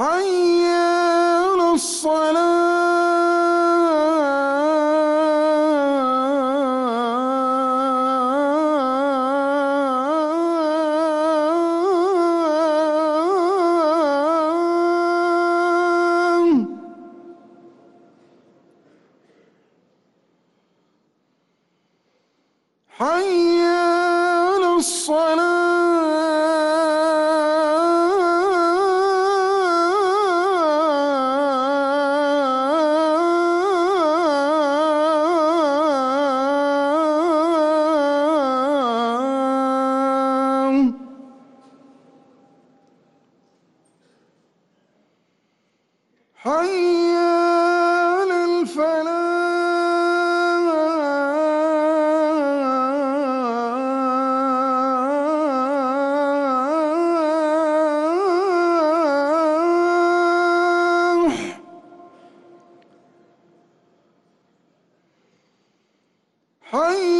حي على الصلاة. حي حي على الفلاح حي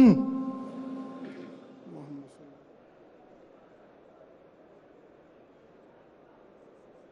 إلا الله